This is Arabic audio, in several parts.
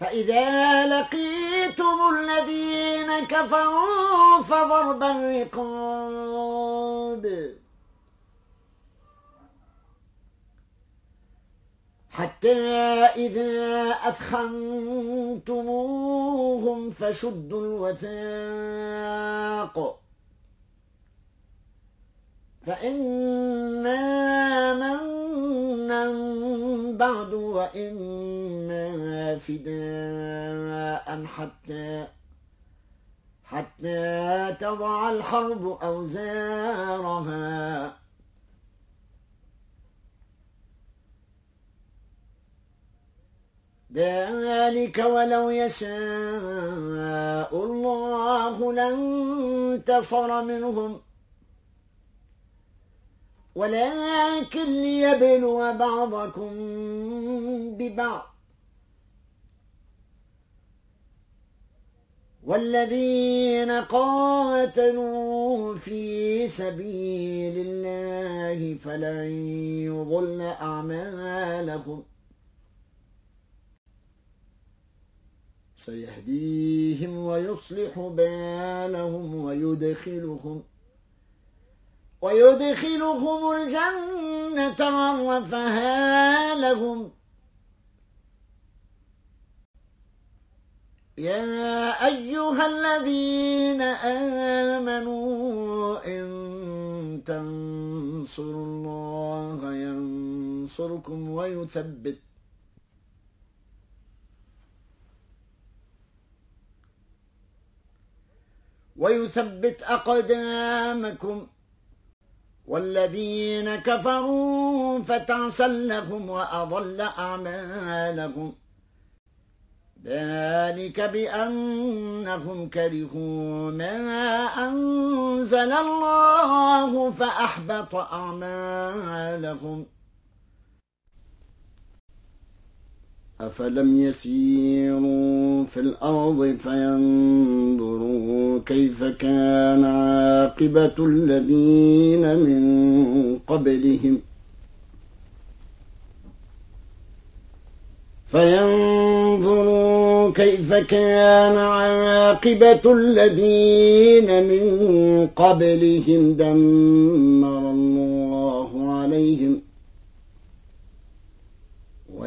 فإذا لقيتم الذين كفروا فضرب الرقاب. حتى إذا أثخنتموهم فشدوا الوثاق. فإما منا بعد وإما فداء حتى حتى تضع الحرب أوزارها. ذلك ولو يشاء الله لانتصر منهم. ولكن ليبلو بعضكم ببعض. والذين قاتلوا في سبيل الله فلن يضل أعمالهم. سيهديهم ويصلح بالهم ويدخلهم. ويدخلهم الجنة عرفها لهم. يا أيها الذين آمنوا إن تنصروا الله ينصركم ويثبت. ويثبت أقدامكم. والذين كفروا فتعسا لهم وأضل أعمالهم. ذلك بأنهم كرهوا ما أنزل الله فأحبط أعمالهم. أفلم يسيروا في الأرض فينظروا كيف كان عاقبة الذين من قبلهم. فينظروا كيف كان عاقبة الذين من قبلهم. دمر الله عليهم.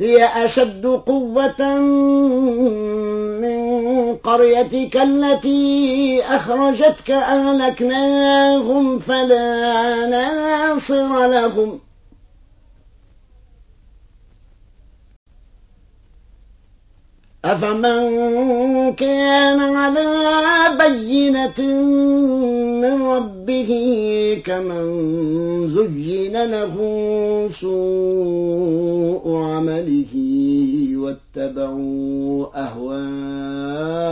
هي أشد قوة من قريتك التي أخرجتك أهلكناهم فلا ناصر لهم. أفمن كان على بينة من ربه كمن زين له سوء عمله واتبعوا أهواءهم.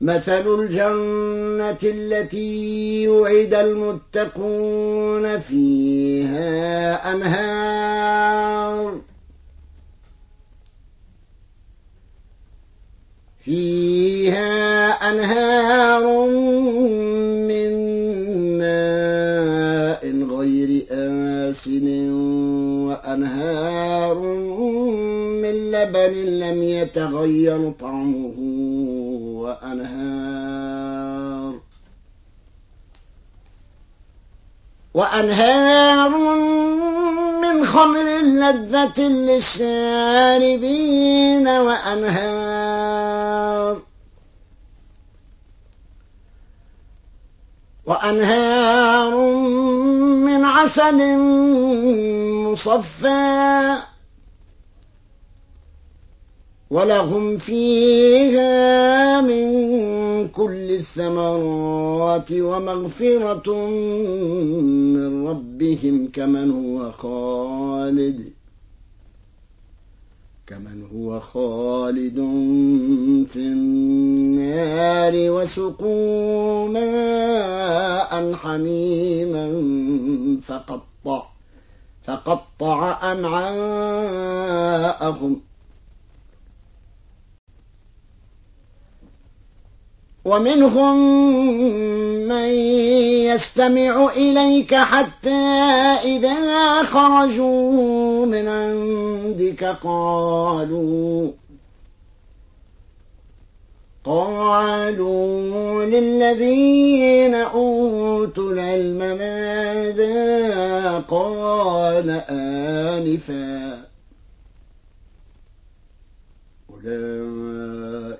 مثل الجنة التي يعد المتقون فيها أنهار. فيها أنهار من ماء غير آسن وأنهار من لبن لم يتغير طعمه وأنهار وأنهار من خمر لذة للشاربين وأنهار وأنهار من عسل مصفى ولهم فيها من كل الثمرات ومغفرة من ربهم كمن هو خالد. كمن هو خالد في النار وسقوا ماء حميما فقطع فقطع أمعاءهم ومنهم من يستمع إليك حتى إذا خرجوا من عندك قالوا قالوا للذين أوتوا العلم ماذا قال آنفا أولئك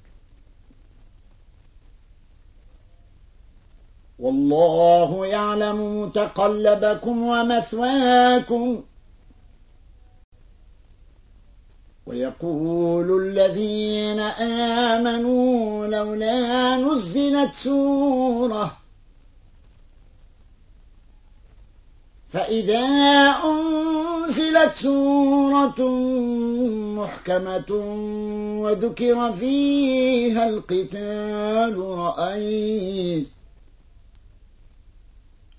والله يعلم متقلبكم ومثواكم. ويقول الذين آمنوا لولا نزلت سورة. فإذا أنزلت سورة محكمة وذكر فيها القتال رأيت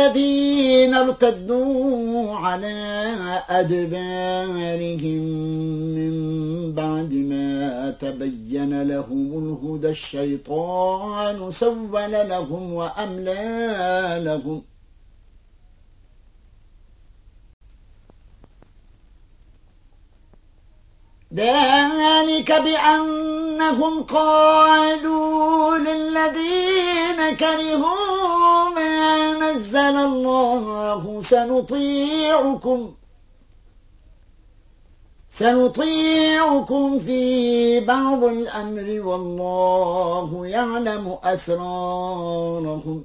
الذين ارتدوا على أدبارهم من بعد ما تبين لهم الهدى الشيطان سول لهم وأملى لهم. ذلك بأنهم قالوا للذين كرهوا ما نزل الله سنطيعكم سنطيعكم في بعض الأمر والله يعلم أسرارهم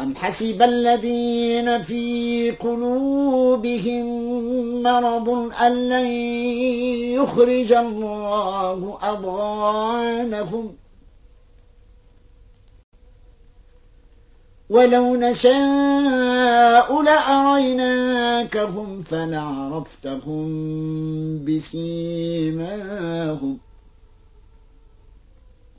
أم حسب الذين في قلوبهم مرض أن لن يخرج الله أضغانهم؟ ولو نشاء لأريناكهم فلعرفتهم بسيماهم.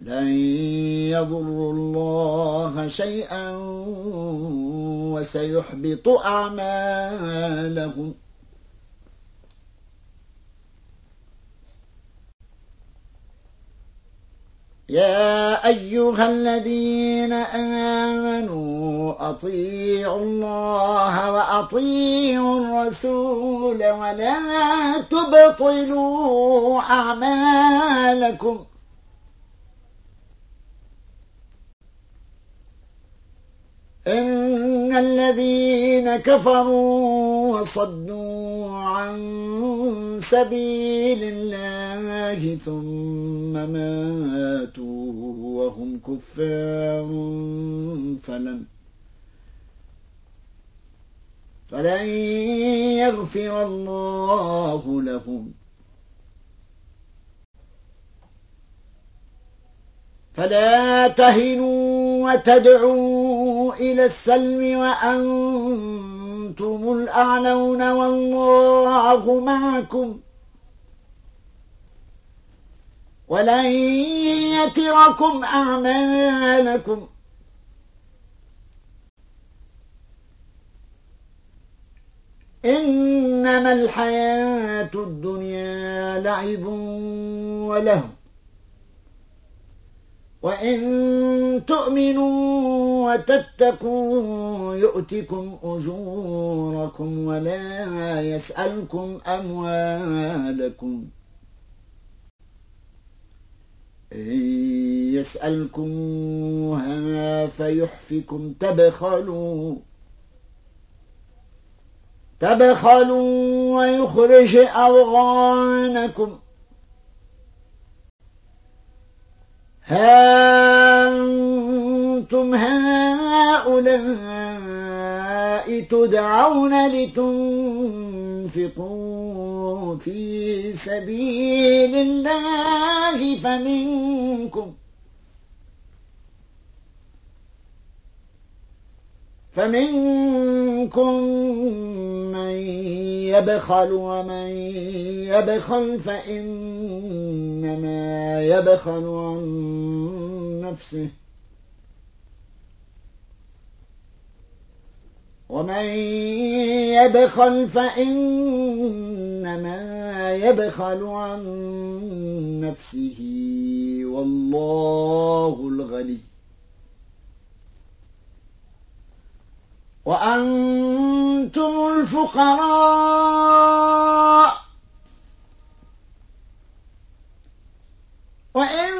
لن يضروا الله شيئا وسيحبط أعمالهم. يا أيها الذين آمنوا أطيعوا الله وأطيعوا الرسول ولا تبطلوا أعمالكم. إن الذين كفروا وصدوا عن سبيل الله ثم ماتوا وهم كفار فلن فلن يغفر الله لهم. فلا تهنوا وتدعوا إلى السلم وأنتم الأعلون والله معكم. ولن يتركم أعمالكم. إنما الحياة الدنيا لعب وله. وإن تؤمنوا وتتقوا يؤتكم أجوركم ولا يسألكم أموالكم. إن يسألكموها فيحفكم. تبخلوا. تبخلوا ويخرج أضغانكم ها أنتم هؤلاء تدعون لتنفقوا في سبيل الله فمنكم فمنكم من يبخل ومن يبخل فإنما يبخل عن نفسه ومن يبخل فإنما يبخل عن نفسه والله الغني. وأنتم الفقراء. وإن